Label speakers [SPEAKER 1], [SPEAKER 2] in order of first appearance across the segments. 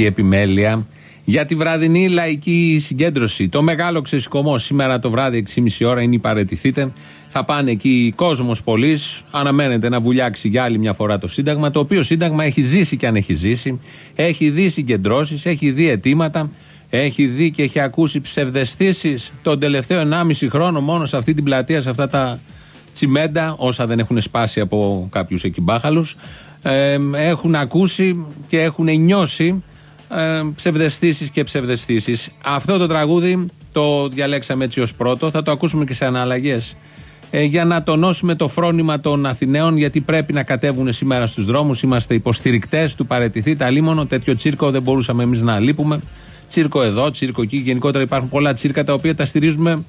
[SPEAKER 1] Είναι η μουσική επιμέλεια για τη βραδινή λαϊκή συγκέντρωση. Το μεγάλο ξεσηκωμό σήμερα το βράδυ 6.30 ώρα είναι η παρετηθείτε. Θα πάνε εκεί κόσμος πολλής. Αναμένεται να βουλιάξει για άλλη μια φορά το Σύνταγμα. Το οποίο Σύνταγμα έχει ζήσει και αν έχει ζήσει. Έχει δει συγκεντρώσεις, έχει δει αιτήματα. Έχει δει και έχει ακούσει ψευδεστήσεις τον τελευταίο 1,5 χρόνο μόνο σε αυτή την πλατεία, σε αυτά τα τσιμέντα, όσα δεν έχουν σπάσει από κάποιους εκεί μπάχαλους, ε, έχουν ακούσει και έχουν νιώσει ε, ψευδεστήσεις και ψευδεστήσεις. Αυτό το τραγούδι το διαλέξαμε έτσι ως πρώτο, θα το ακούσουμε και σε αναλλαγές ε, για να τονώσουμε το φρόνημα των Αθηναίων γιατί πρέπει να κατέβουν σήμερα στους δρόμους, είμαστε υποστηρικτές του παρετηθεί τα λίμωνο, τέτοιο τσίρκο δεν μπορούσαμε εμείς να λείπουμε. Τσίρκο εδώ, τσίρκο εκεί, γενικότερα υπάρχουν πολλά τσίρκα τα οποία τα στηρίζουμε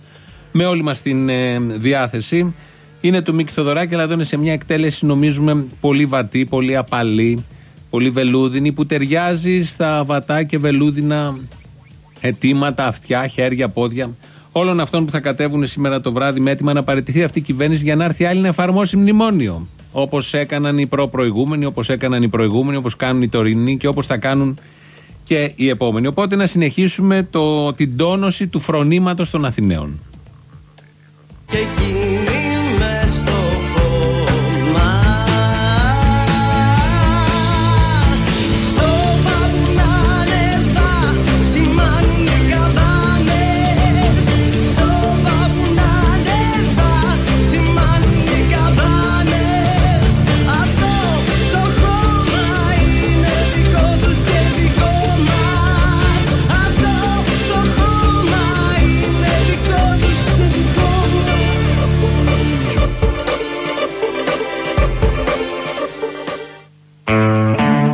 [SPEAKER 1] με όλη μας την ε, διάθεση. Είναι του Μίκη Θοδωράκη, αλλά εδώ είναι σε μια εκτέλεση νομίζουμε πολύ βατή, πολύ απαλή, πολύ βελούδινη, που ταιριάζει στα βατά και βελούδινα αιτήματα, αυτιά, χέρια, πόδια όλων αυτών που θα κατέβουν σήμερα το βράδυ με έτοιμα να παραιτηθεί αυτή η κυβέρνηση για να έρθει άλλη να εφαρμόσει μνημόνιο. Όπως έκαναν οι προ-προηγούμενοι, όπως έκαναν οι προηγούμενοι, όπως κάνουν οι τωρινοί και όπως θα κάνουν και οι επόμενοι. Οπότε να συνεχίσουμε το, την τόνωση του φρονήματος των Αθηναίων.
[SPEAKER 2] και εκείνη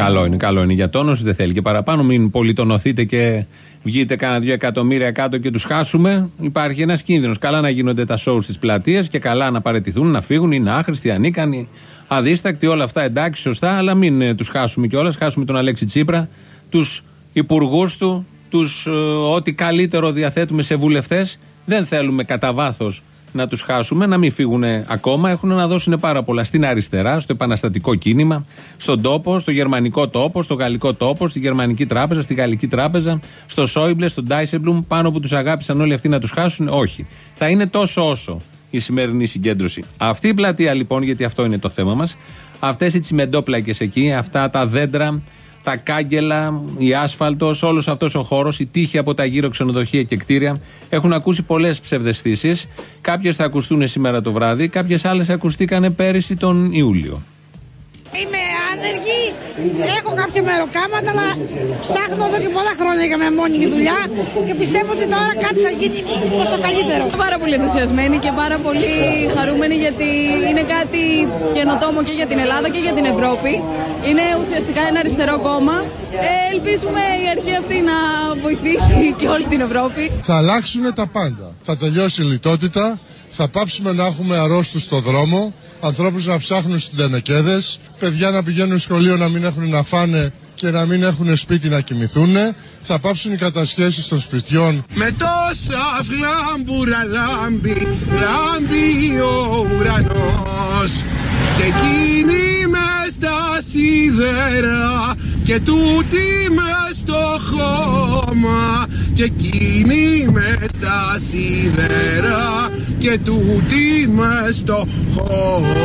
[SPEAKER 1] Καλό είναι, καλό είναι για τόνωση, δεν θέλει και παραπάνω. Μην πολυτονωθείτε και βγείτε κάνα δύο εκατομμύρια κάτω και τους χάσουμε. Υπάρχει ένας κίνδυνος. Καλά να γίνονται τα σοου στι πλατείε και καλά να παρετηθούν, να φύγουν, είναι άχρηστοι, ανίκανοι, αδίστακτοι, όλα αυτά εντάξει, σωστά, αλλά μην τους χάσουμε κιόλας. Χάσουμε τον Αλέξη Τσίπρα, τους υπουργούς του, τους, ε, ό,τι καλύτερο διαθέτουμε σε βουλευτές. Δεν θέλουμε κατά βάθος να τους χάσουμε, να μην φύγουν ακόμα. Έχουν να δώσουν πάρα πολλά στην αριστερά, στο επαναστατικό κίνημα, στον τόπο, στο γερμανικό τόπο, στο γαλλικό τόπο, στη γερμανική τράπεζα, στη γαλλική τράπεζα, στο Σόιμπλε, στον Ντάισεμπλουμ, πάνω που τους αγάπησαν όλοι αυτοί να τους χάσουν. Όχι. Θα είναι τόσο όσο η σημερινή συγκέντρωση. Αυτή η πλατεία λοιπόν, γιατί αυτό είναι το θέμα μας, αυτές οι τσιμεντόπλακες εκεί, αυτά τα δέντρα, τα κάγκελα, η άσφαλτος, όλος αυτός ο χώρος, οι τείχοι από τα γύρω ξενοδοχεία και κτίρια έχουν ακούσει πολλές ψευδεστήσεις. Κάποιες θα ακουστούν σήμερα το βράδυ, κάποιες άλλες ακουστήκαν πέρυσι τον Ιούλιο.
[SPEAKER 3] Είμαι άνεργη, έχω κάποια μεροκάματα, αλλά ψάχνω εδώ και πολλά χρόνια για μια μόνιμη δουλειά και πιστεύω ότι τώρα κάτι θα γίνει προς το καλύτερο.
[SPEAKER 4] Πάρα πολύ ενθουσιασμένη και πάρα πολύ χαρούμενη γιατί είναι κάτι καινοτόμο και για την Ελλάδα και για την Ευρώπη. Είναι ουσιαστικά ένα αριστερό κόμμα. Ε, ελπίζουμε η αρχή αυτή να βοηθήσει και όλη την Ευρώπη.
[SPEAKER 5] Θα αλλάξουν τα πάντα. Θα τελειώσει η λιτότητα, θα πάψουμε να έχουμε αρρώστους στο δρόμο, ανθρώπους να ψάχνουν στις τενεκέδες, παιδιά να πηγαίνουν σχολείο να μην έχουν να φάνε και να μην έχουν σπίτι να κοιμηθούν, θα πάψουν οι κατασχέσεις των σπιτιών.
[SPEAKER 6] Με τόσα φλάμπουρα λάμπει, λάμπει ο ουρανός. Και εκείνη μες στα σίδερα και τούτη μες στο χώμα. Και εκείνη μες στα σίδερα και του τι μα το
[SPEAKER 7] χώμα.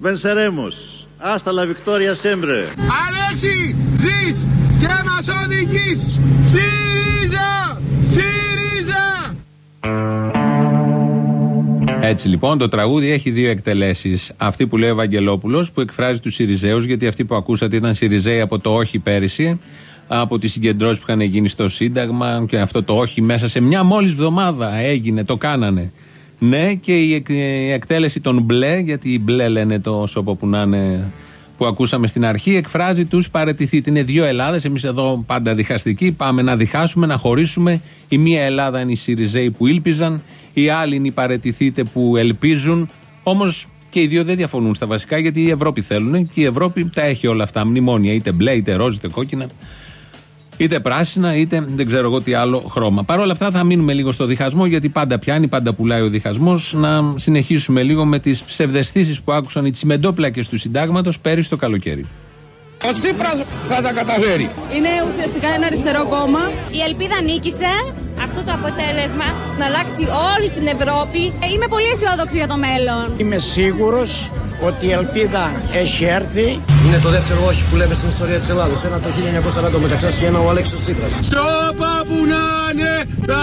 [SPEAKER 7] Βενσερέμο. Άσταλα Βικτόρια Σέμπρε.
[SPEAKER 6] Αλέξη, ζεις! και μας οδηγείς! ΣΥΡΙΖΑ, ΣΥΡΙΖΑ.
[SPEAKER 1] Έτσι λοιπόν το τραγούδι έχει δύο εκτελέσεις. Αυτή που λέει ο Ευαγγελόπουλος που εκφράζει τους Σιριζέους, γιατί αυτή που ακούσατε ήταν Σιριζέοι από το όχι πέρυσι από τις συγκεντρώσεις που είχαν γίνει στο Σύνταγμα και αυτό το όχι μέσα σε μια μόλις εβδομάδα έγινε, το κάνανε. Ναι, και η εκτέλεση των μπλε, γιατί οι μπλε λένε το σώπο που να είναι που ακούσαμε στην αρχή, εκφράζει τους παρετηθείτε. Είναι δύο Ελλάδες. Εμείς εδώ πάντα διχαστικοί. Πάμε να διχάσουμε, να χωρίσουμε. Η μία Ελλάδα είναι οι Σιριζέοι που ήλπιζαν, οι άλλοι είναι οι παρετηθείτε που ελπίζουν. Όμως και οι δύο δεν διαφωνούν στα βασικά γιατί η Ευρώπη θέλουν και η Ευρώπη τα έχει όλα αυτά. Μνημόνια, είτε μπλε, είτε ροζ, είτε κόκκινα είτε πράσινα, είτε δεν ξέρω εγώ τι άλλο χρώμα. Παρ' όλα αυτά θα μείνουμε λίγο στο διχασμό, γιατί πάντα πιάνει, πάντα πουλάει ο διχασμός. Να συνεχίσουμε λίγο με τις ψευδεστήσεις που άκουσαν οι τσιμεντόπλακες του συντάγματος πέρυσι το καλοκαίρι.
[SPEAKER 6] Ο Τσίπρας θα τα καταφέρει.
[SPEAKER 4] Είναι ουσιαστικά ένα αριστερό κόμμα.
[SPEAKER 8] Η ελπίδα νίκησε. Αυτό το αποτέλεσμα να αλλάξει όλη την Ευρώπη. Είμαι πολύ αισιόδοξη για το μέλλον.
[SPEAKER 9] Είμαι σίγουρος ότι η ελπίδα έχει έρθει.
[SPEAKER 10] Είναι το δεύτερο όχι που λέμε στην ιστορία της Ελλάδος. Ένα το 1940 μεταξύ και ένα ο Αλέξης Τσίπρας.
[SPEAKER 6] Σώπα που να είναι θα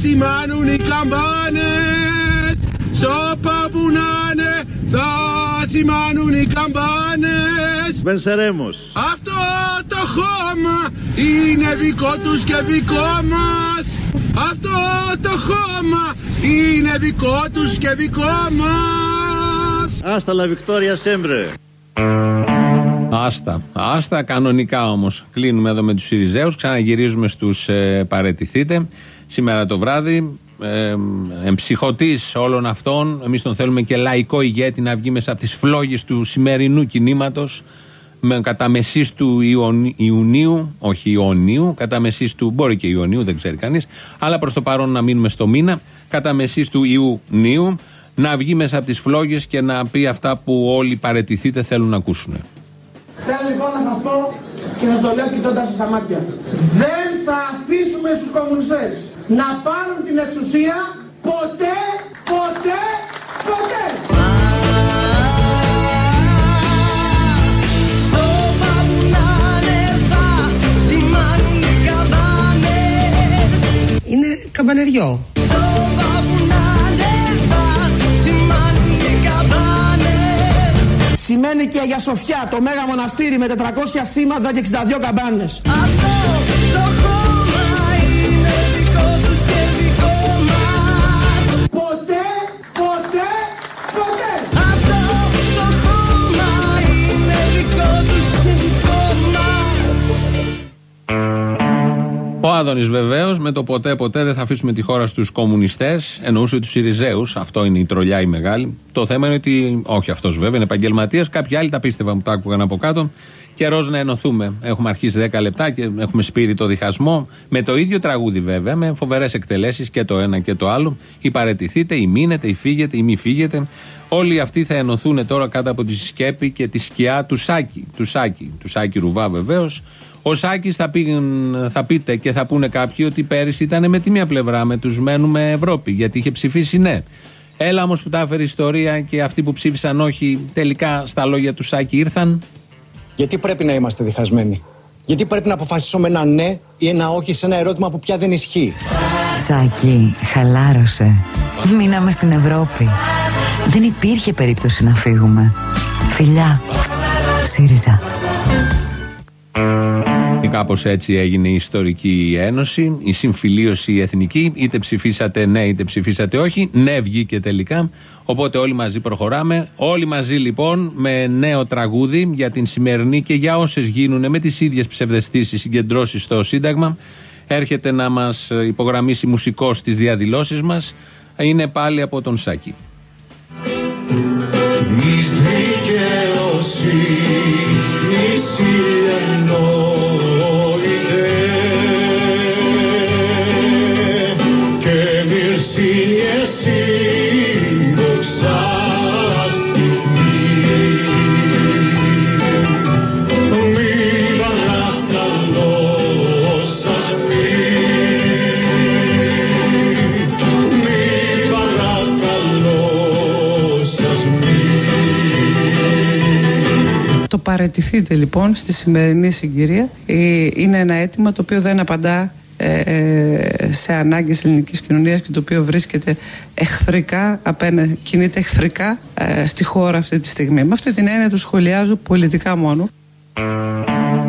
[SPEAKER 6] σημάνουν οι καμπάνες. Σώπα που να είναι θα σημάνουν οι καμπάνες.
[SPEAKER 7] Βενσερέμος.
[SPEAKER 6] Αυτό το χώμα είναι δικό τους και δικό μας. Αυτό το χώμα είναι δικό τους και δικό μας.
[SPEAKER 7] Άστα la Victoria sempre.
[SPEAKER 1] Άστα. Άστα, κανονικά όμως. Κλείνουμε εδώ με τους Σιριζέους. Ξαναγυρίζουμε στους ε, παρετηθείτε. Σήμερα το βράδυ, ε, εμψυχωτής όλων αυτών, εμείς τον θέλουμε και λαϊκό ηγέτη να βγει μέσα από τις φλόγες του σημερινού κινήματος. Με κατά μεσής του Ιων- Ιουνίου, όχι Ιωνίου, κατά μεσής του, μπορεί και Ιωνίου, δεν ξέρει κανείς, αλλά προς το παρόν να μείνουμε στο μήνα, κατά μεσής του Ιουνίου, να βγει μέσα από τις φλόγες και να πει αυτά που όλοι οι παρετηθείτε θέλουν να ακούσουν.
[SPEAKER 11] Θέλω λοιπόν να σας πω και σας το λέω κοιτώντας σας στα μάτια. Δεν θα αφήσουμε στους κομμουνιστές να πάρουν την εξουσία ποτέ, ποτέ, ποτέ.
[SPEAKER 2] Είναι καμπανεριό.
[SPEAKER 11] Σημαίνει και για Σοφιά το μέγα μοναστήρι με 400 σήματα και 62 καμπάνες. Ποτέ,
[SPEAKER 1] Άδωνης βεβαίως με το ποτέ ποτέ δεν θα αφήσουμε τη χώρα στους κομμουνιστές. Εννοούσε τους Ιριζέους. Αυτό είναι η τρολιά η μεγάλη. Το θέμα είναι ότι. Όχι αυτός βέβαια, είναι επαγγελματίας. Κάποιοι άλλοι τα πίστευαν που τα άκουγαν από κάτω. Καιρός να ενωθούμε. Έχουμε αρχίσει 10 λεπτά και έχουμε σπείρει το διχασμό. Με το ίδιο τραγούδι βέβαια, με φοβερές εκτελέσεις και το ένα και το άλλο. Ή παρετηθείτε, ή μείνετε, ή φύγετε, ή μη φύγετε. Όλοι αυτοί θα ενωθούν τώρα κάτω από τη σκέπη και τη σκιά του Σάκη. Του Σάκη, του Σάκη Ρουβά βεβαίως. Ο Σάκης θα, πει- θα πείτε και θα πούνε κάποιοι ότι πέρυσι ήταν με τη μία πλευρά, με τους μένουμε Ευρώπη, γιατί είχε ψηφίσει ναι. Έλα όμως που τα έφερε η ιστορία και αυτοί που ψήφισαν όχι, τελικά στα λόγια του Σάκη ήρθαν.
[SPEAKER 9] Γιατί πρέπει να είμαστε διχασμένοι; Γιατί πρέπει να αποφασίσουμε ένα ναι ή ένα όχι σε ένα ερώτημα που πια δεν ισχύει;
[SPEAKER 12] Σάκη, χαλάρωσε. Μείναμε στην Ευρώπη. Δεν υπήρχε περίπτωση να φύγουμε. Φιλιά. ΣΥΡΙΖΑ.
[SPEAKER 1] Και κάπως έτσι έγινε η ιστορική ένωση, η συμφιλίωση η εθνική. Είτε ψηφίσατε ναι, είτε ψηφίσατε όχι. Ναι, βγήκε τελικά. Οπότε όλοι μαζί προχωράμε. Όλοι μαζί λοιπόν με νέο τραγούδι για την σημερινή και για όσες γίνουν με τις ίδιες ψευδεστήσεις συγκεντρώσεις στο Σύνταγμα. Έρχεται να μας υπογραμμίσει μουσικός στι διαδηλώσεις μας. Είναι πάλι από τον Σάκη.
[SPEAKER 13] Εις δικαιοσύνης
[SPEAKER 14] παρετηθείτε λοιπόν στη σημερινή συγκυρία. Ε, Είναι ένα αίτημα το οποίο δεν απαντά ε, σε ανάγκες ελληνικής κοινωνίας και το οποίο βρίσκεται εχθρικά, απέναντι, κινείται εχθρικά ε, στη χώρα αυτή τη στιγμή. Με αυτή την έννοια του σχολιάζω πολιτικά μόνο.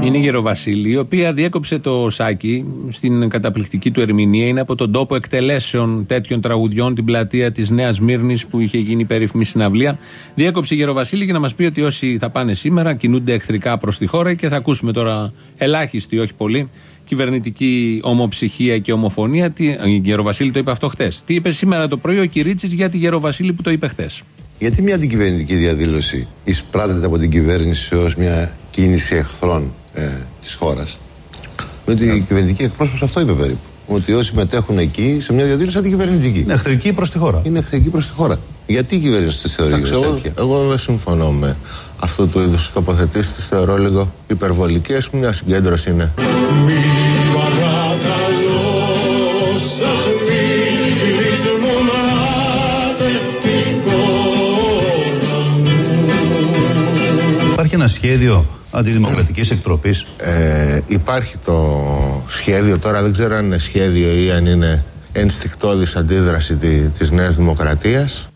[SPEAKER 1] Είναι η Γεροβασίλη, η οποία διέκοψε το σάκι στην καταπληκτική του ερμηνεία. Είναι από τον τόπο εκτελέσεων τέτοιων τραγουδιών, την πλατεία της Νέας Μύρνης που είχε γίνει περίφημη συναυλία. Διέκοψε η Γεροβασίλη για να μας πει ότι όσοι θα πάνε σήμερα κινούνται εχθρικά προς τη χώρα και θα ακούσουμε τώρα ελάχιστη, όχι πολύ, κυβερνητική ομοψυχία και ομοφωνία. Τι, η Γεροβασίλη το είπε αυτό χτες. Τι είπε σήμερα το πρωί ο Κυρίτσι για τη Γεροβασίλη που το είπε χτες.
[SPEAKER 15] Γιατί μια αντικυβερνητική διαδήλωση εισπράτεται από την κυβέρνηση ως μια κίνηση εχθρών; Ε, της χώρας. Ότι η κυβερνητική εκπρόσωπος αυτό είπε περίπου. Ότι όσοι μετέχουν εκεί σε μια διαδήλωση αντικυβερνητική. Είναι εχθρική προς τη χώρα. Είναι εχθρική προς τη χώρα. Γιατί η κυβέρνηση τη θεωρεί
[SPEAKER 16] Εντάξει,
[SPEAKER 15] ως
[SPEAKER 16] εγώ,
[SPEAKER 15] τέτοια.
[SPEAKER 16] εγώ δεν συμφωνώ με αυτού του είδου τοποθετήσεις. Τις θεωρώ λίγο υπερβολικές. Μια συγκέντρωση είναι.
[SPEAKER 13] Παρακαλώ
[SPEAKER 17] ένα σχέδιο αντιδημοκρατικής εκτροπής;
[SPEAKER 16] Ε, υπάρχει το σχέδιο τώρα, δεν ξέρω αν είναι σχέδιο ή αν είναι ενστικτόδης αντίδραση τη, της Νέας Δημοκρατίας.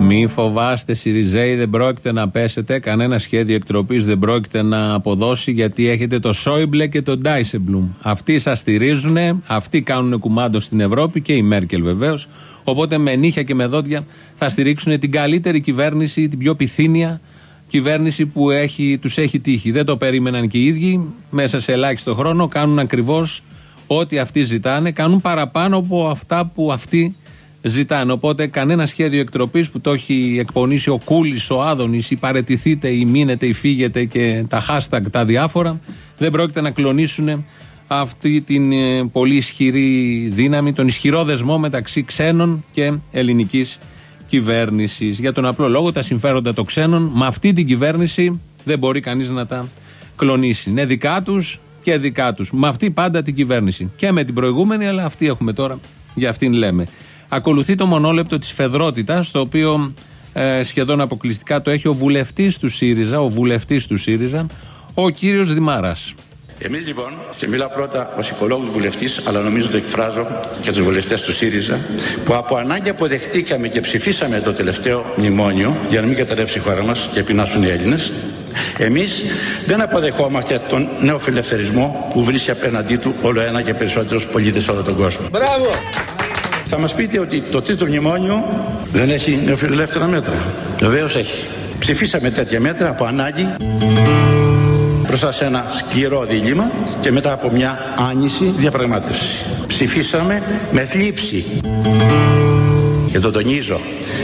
[SPEAKER 1] Μη φοβάστε, Σιριζέοι, δεν πρόκειται να πέσετε. Κανένα σχέδιο εκτροπής δεν πρόκειται να αποδώσει γιατί έχετε το Σόιμπλε και το Ντάισεμπλουμ. Αυτοί σας στηρίζουν, αυτοί κάνουν κουμάντο στην Ευρώπη και η Μέρκελ βεβαίως. Οπότε με νύχια και με δόντια θα στηρίξουν την καλύτερη κυβέρνηση, την πιο πυθύνια κυβέρνηση που έχει, τους έχει τύχει. Δεν το περίμεναν και οι ίδιοι. Μέσα σε ελάχιστο χρόνο κάνουν ακριβώς ό,τι αυτοί ζητάνε. Κάνουν παραπάνω από αυτά που αυτοί ζητάνε. Οπότε κανένα σχέδιο εκτροπής που το έχει εκπονήσει ο Κούλης, ο Άδωνης, ή παρετηθείτε, ή μείνετε, ή φύγετε και τα hashtag τα διάφορα, δεν πρόκειται να κλονίσουν αυτή την ε, πολύ ισχυρή δύναμη, τον ισχυρό δεσμό μεταξύ ξένων και ελληνικής κυβέρνησης. Για τον απλό λόγο, τα συμφέροντα των ξένων με αυτή την κυβέρνηση δεν μπορεί κανείς να τα κλονίσει. Είναι δικά τους και δικά τους. Με αυτή πάντα την κυβέρνηση. Και με την προηγούμενη, αλλά αυτή έχουμε τώρα, για αυτήν λέμε. Ακολουθεί το μονόλεπτο της Φεδρότητας, το οποίο ε, σχεδόν αποκλειστικά το έχει ο βουλευτής του ΣΥΡΙΖΑ, ο βουλευτής του ΣΥΡΙΖΑ, ο κύριος Δημάρας.
[SPEAKER 18] Εμείς λοιπόν, και μιλάω πρώτα ως οικολόγος βουλευτής, αλλά νομίζω το εκφράζω και τους βουλευτές του ΣΥΡΙΖΑ, που από ανάγκη αποδεχτήκαμε και ψηφίσαμε το τελευταίο μνημόνιο για να μην καταρρεύσει η χώρα μας και πεινάσουν οι Έλληνες. Εμείς δεν αποδεχόμαστε τον νεοφιλελευθερισμό που βρίσκει απέναντί του όλο ένα και περισσότερου πολίτες σε όλο τον κόσμο.
[SPEAKER 11] Μπράβο!
[SPEAKER 18] Θα μας πείτε ότι το τρίτο μνημόνιο δεν έχει νεοφιλελεύθερα μέτρα. Βεβαίως έχει. Ψηφίσαμε τέτοια μέτρα από ανάγκη μπροστά σε ένα σκληρό δίλημα και μετά από μια άνηση διαπραγμάτευσης. Ψηφίσαμε με θλίψη. Και το τονίζω,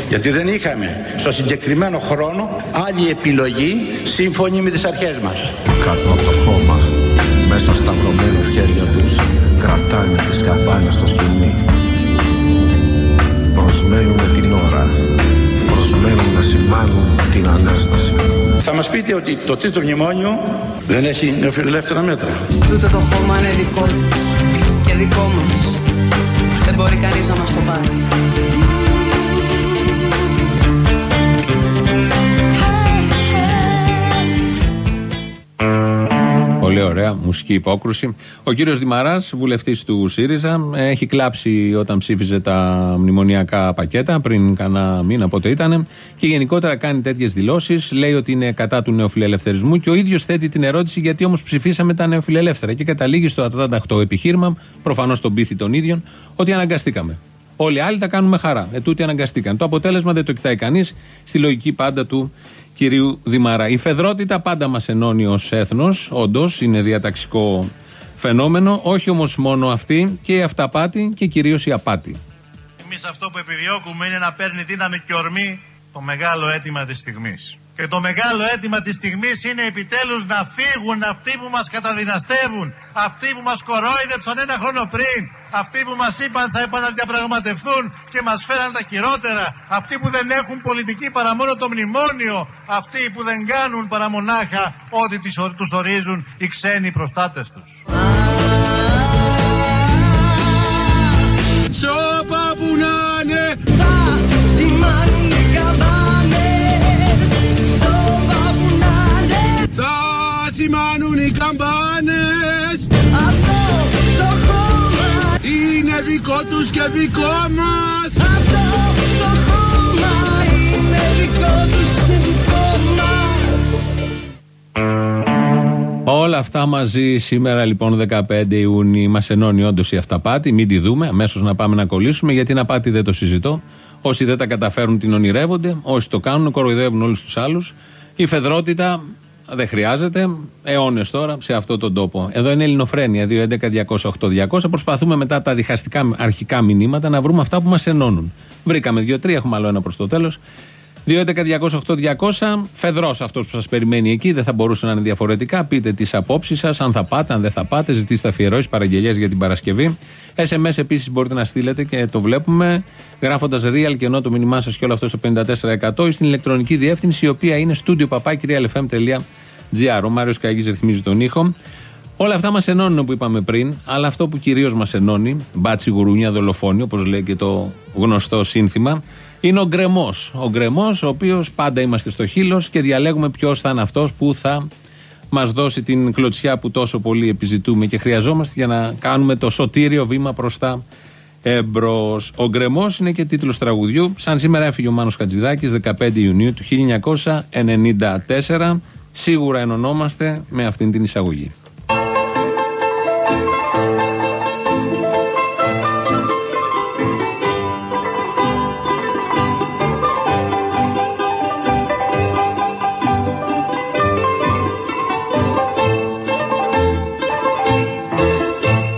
[SPEAKER 18] γιατί δεν είχαμε στο συγκεκριμένο χρόνο άλλη επιλογή σύμφωνη με τις αρχές μας.
[SPEAKER 19] Κάτω από το χώμα, μέσα στα βρωμένα χέρια τους, κρατάνε τις καμπάνες στο σκηνή. Προσμένουν την ώρα, προσμένουν να σημάνουν την Ανάσταση.
[SPEAKER 18] Θα μας πείτε ότι το τρίτο μνημόνιο δεν έχει νεοφιλελεύθερα μέτρα.
[SPEAKER 20] Τούτο το χώμα είναι δικό τους και δικό μας. Δεν μπορεί κανείς να μας το πάρει.
[SPEAKER 1] Πολύ ωραία μουσική υπόκρουση. Ο κύριος Δημαράς, βουλευτής του ΣΥΡΙΖΑ, έχει κλάψει όταν ψήφιζε τα μνημονιακά πακέτα πριν κανένα μήνα πότε ήταν και γενικότερα κάνει τέτοιες δηλώσεις. Λέει ότι είναι κατά του νεοφιλελευθερισμού και ο ίδιος θέτει την ερώτηση γιατί όμως ψηφίσαμε τα νεοφιλελεύθερα. Και καταλήγει στο ατράνταχτο επιχείρημα, προφανώς τον πείθει των ίδιων, ότι αναγκαστήκαμε. Όλοι οι άλλοι τα κάνουμε χαρά. Ε, τούτοι αναγκαστήκαν. Το αποτέλεσμα δεν το κοιτάει κανείς στη λογική πάντα του κυρίου Δημαρά. Η φεδρότητα πάντα μας ενώνει ως έθνος. Όντως είναι διαταξικό φαινόμενο. Όχι όμως μόνο αυτή και η αυταπάτη και κυρίως η απάτη.
[SPEAKER 21] Εμείς αυτό που επιδιώκουμε είναι να παίρνει δύναμη και ορμή το μεγάλο αίτημα της στιγμής. Και το μεγάλο αίτημα της στιγμής είναι επιτέλους να φύγουν αυτοί που μας καταδυναστεύουν, αυτοί που μας κορόιδεψαν ένα χρόνο πριν, αυτοί που μας είπαν θα επαναδιαπραγματευτούν και μας φέραν τα χειρότερα, αυτοί που δεν έχουν πολιτική παρά μόνο το μνημόνιο, αυτοί που δεν κάνουν παρά μονάχα ό,τι τους ορίζουν οι ξένοι
[SPEAKER 20] προστάτες
[SPEAKER 6] τους. Δικό τους και δικό μας
[SPEAKER 13] Αυτό το χώμα είναι δικό τους και δικό μας
[SPEAKER 1] Όλα αυτά μαζί σήμερα λοιπόν 15 Ιούνιου μας ενώνει όντως η αυταπάτη. Μην τη δούμε, αμέσως να πάμε να κολλήσουμε γιατί την απάτη δεν το συζητώ. Όσοι δεν τα καταφέρουν την ονειρεύονται, όσοι το κάνουν κοροϊδεύουν όλους τους άλλους. Η φεδρότητα δεν χρειάζεται. Αιώνε τώρα σε αυτόν τον τόπο. Εδώ είναι Ελληνοφρένια 2.11.208.200. Προσπαθούμε μετά τα διχαστικά αρχικά μηνύματα να βρούμε αυτά που μας ενώνουν. Βρήκαμε δύο-τρία, έχουμε άλλο ένα προς το τέλος. 2.11.208.200. Φεδρός αυτός που σας περιμένει εκεί. Δεν θα μπορούσε να είναι διαφορετικά. Πείτε τις απόψεις σας, αν θα πάτε, αν δεν θα πάτε. Ζητήστε αφιερώσεις, παραγγελίε για την Παρασκευή. SMS επίσης μπορείτε να στείλετε και το βλέπουμε. Γράφοντας real και ενώ το μήνυμά σας και όλο αυτό στο 54% ή στην ηλεκτρονική διεύθυνση η οποία είναι studio papakirialfm.gr. Ο Μάριος Καγή ρυθμίζει τον ήχο. Όλα αυτά μας ενώνουν που είπαμε πριν, αλλά αυτό που κυρίως μας ενώνει, μπάτσι γουρούνια, δολοφόνιο, όπως λέει και το γνωστό σύνθημα, είναι ο γκρεμός. Ο γκρεμός, ο οποίος πάντα είμαστε στο χείλος και διαλέγουμε ποιος θα είναι αυτός που θα μας δώσει την κλωτσιά που τόσο πολύ επιζητούμε και χρειαζόμαστε για να κάνουμε το σωτήριο βήμα προς τα εμπρός. Ο γκρεμός είναι και τίτλος τραγουδιού. Σαν σήμερα έφυγε ο Μάνος Χατζηδάκης 15 Ιουνίου του 1994. Σίγουρα ενωνόμαστε με αυτήν την εισαγωγή.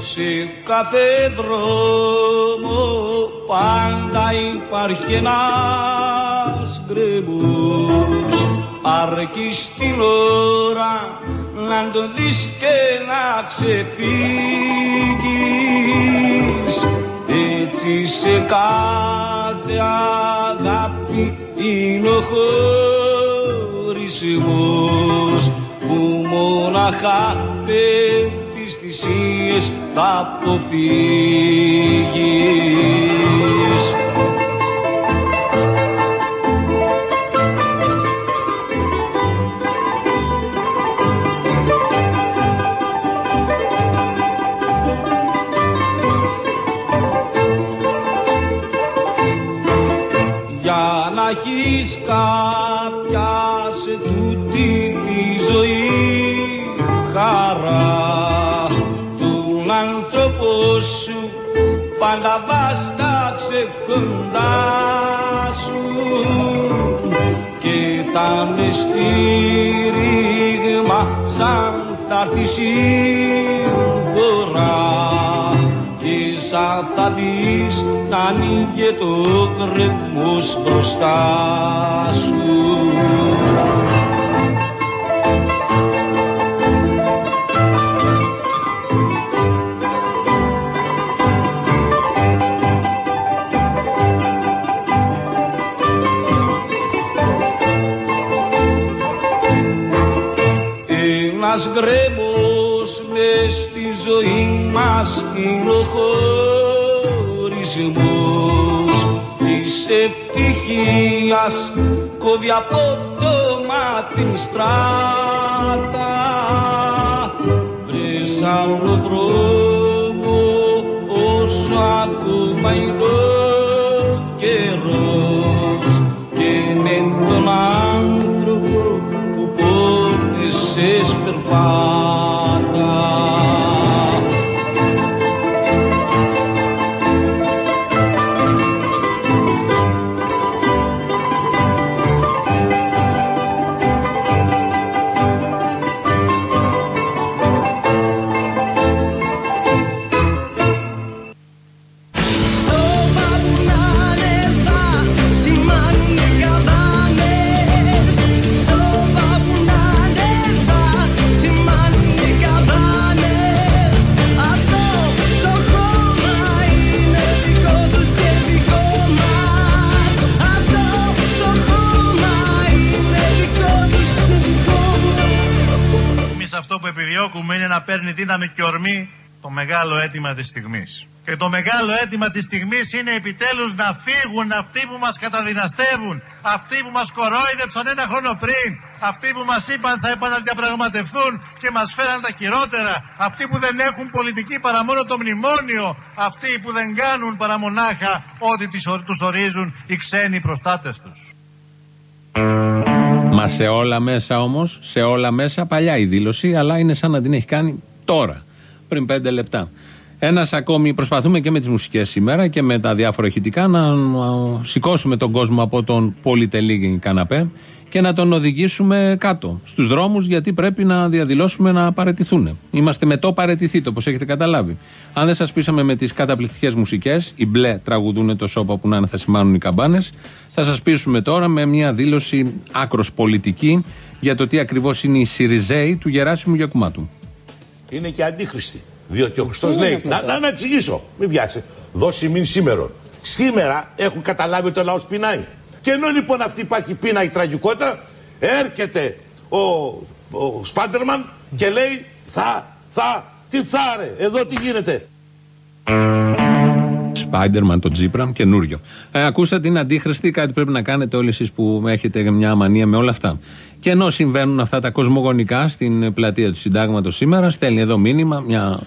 [SPEAKER 22] Σε κάθε δρόμο πάντα υπάρχει ένας γκρεμός αρκείς στην ώρα να τον δεις και να ξεφύγεις. Έτσι σε κάθε αγάπη είναι ο χωρισμός που μόναχα πέφτεις θυσίες θα αποφύγεις έχεις κάποια σε τούτη τη ζωή. Χαρά του άνθρωπου σου πάντα βάσταξε κοντά σου. Και τα με στήριγμα σαν θα έρθεις σύμφορα και σαν θα δεις να ανοίγει το κρεμός μπροστά σου. Ευτυχίας κόβει από το μάτι την στράτα. Βρες άλλο δρόμο όσο ακόμα είναι ο καιρός. Και με τον άνθρωπο που πόνεσες περπάτα
[SPEAKER 21] Εμεί αυτό που επιδιώκουμε είναι να παίρνει δύναμη και ορμή το μεγάλο αίτημα της στιγμής. Και το μεγάλο αίτημα της στιγμής είναι επιτέλους να φύγουν αυτοί που μας καταδυναστεύουν, αυτοί που μας κορόιδεψαν ένα χρόνο πριν, αυτοί που μας είπαν θα επαναδιαπραγματευτούν και μας φέραν τα χειρότερα, αυτοί που δεν έχουν πολιτική παρά μόνο το μνημόνιο, αυτοί που δεν κάνουν παρά μονάχα ό,τι τις ορ- τους ορίζουν οι ξένοι προστάτες τους.
[SPEAKER 1] Μα σε όλα μέσα όμως, σε όλα μέσα, παλιά η δήλωση, αλλά είναι σαν να την έχει κάνει τώρα, πριν πέντε λεπτά. Ένας ακόμη, προσπαθούμε και με τις μουσικές σήμερα και με τα διάφορα ηχητικά να να σηκώσουμε τον κόσμο από τον πολυτελή καναπέ και να τον οδηγήσουμε κάτω στους δρόμους γιατί πρέπει να διαδηλώσουμε να παρετηθούν. Είμαστε με το παρετηθείτε, όπως έχετε καταλάβει. Αν δεν σας πείσαμε με τις καταπληκτικές μουσικές, οι μπλε τραγουδούν το σώπα που να είναι θα σημάνουν οι καμπάνες, θα σας πείσουμε τώρα με μια δήλωση άκρος πολιτική για το τι ακριβώς είναι η Σιριζέη του Γεράσιμου Γιακουμάτου.
[SPEAKER 23] είναι και αντίχρηστη. Διότι ο Χριστός λέει. Να, να, να εξηγήσω. Μην βιάσει. Δώσει μην σήμερον. Σήμερα έχουν καταλάβει ότι ο λαός πεινάει. Και ενώ λοιπόν αυτή υπάρχει πείνα η τραγικότητα, έρχεται ο, ο Σπάντερμαν και λέει θα, θα, τι θα ρε, εδώ τι γίνεται.
[SPEAKER 1] Spider-Man, το Τζίπρα, καινούριο. Ε, ακούσατε την αντίχρηστη, κάτι πρέπει να κάνετε όλοι εσείς που έχετε μια μανία με όλα αυτά. Και ενώ συμβαίνουν αυτά τα κοσμογονικά στην πλατεία του Συντάγματος σήμερα, στέλνει εδώ μήνυμα μια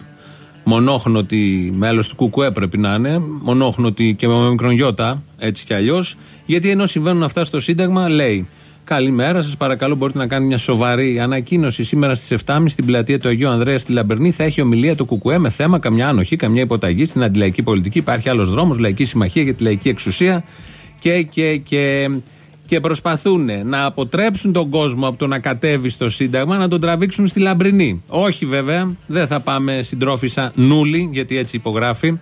[SPEAKER 1] μονόχνοτη μέλος του Κουκουέ πρέπει να είναι, μονόχνοτη και με μικρονιώτα, έτσι κι αλλιώς, γιατί ενώ συμβαίνουν αυτά στο Σύνταγμα, λέει. Καλημέρα, σας παρακαλώ. Μπορείτε να κάνετε μια σοβαρή ανακοίνωση. Σήμερα στις 7.30 στην πλατεία του Αγίου Ανδρέας στη Λαμπερνή θα έχει ομιλία το Κουκουέ με θέμα καμιά ανοχή, καμιά υποταγή στην αντιλαϊκή πολιτική. Υπάρχει άλλος δρόμος, λαϊκή συμμαχία για τη λαϊκή εξουσία και, και, και, και προσπαθούν να αποτρέψουν τον κόσμο από το να κατέβει στο Σύνταγμα να τον τραβήξουν στη Λαμπρινή. Όχι βέβαια, δεν θα πάμε στην τρόφισα Νούλη, γιατί έτσι υπογράφει.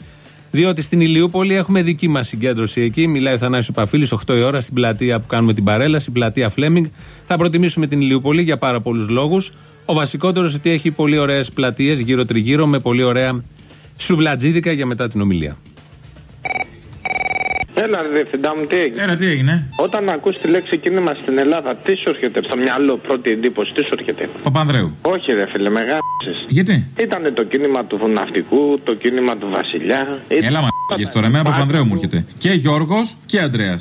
[SPEAKER 1] Διότι στην Ηλιούπολη έχουμε δική μας συγκέντρωση εκεί. Μιλάει ο Θανάσης Παφίλης, 8 η ώρα στην πλατεία που κάνουμε την παρέλαση, πλατεία Φλέμινγκ. Θα προτιμήσουμε την Ηλιούπολη για πάρα πολλούς λόγους. Ο βασικότερος ότι έχει πολύ ωραίες πλατείες γύρω-τριγύρω με πολύ ωραία σουβλατζίδικα για μετά την ομιλία.
[SPEAKER 24] Έλα, ρε διευθυντά μου, τι έγινε;
[SPEAKER 1] Έλα, τι έγινε;
[SPEAKER 24] Όταν ακούς τη λέξη κίνημα στην Ελλάδα, τι σου έρχεται στο μυαλό, πρώτη εντύπωση, τι σου έρχεται;
[SPEAKER 1] Παπανδρέου.
[SPEAKER 24] Όχι, ρε φίλε, μεγάλες.
[SPEAKER 1] Γιατί;
[SPEAKER 24] Ήταν το κίνημα του ναυτικού, το κίνημα του Βασιλιά.
[SPEAKER 1] Έλα, μα τώρα, εμένα Παπανδρέου μου έρχεται. Και Γιώργος και Αντρέα.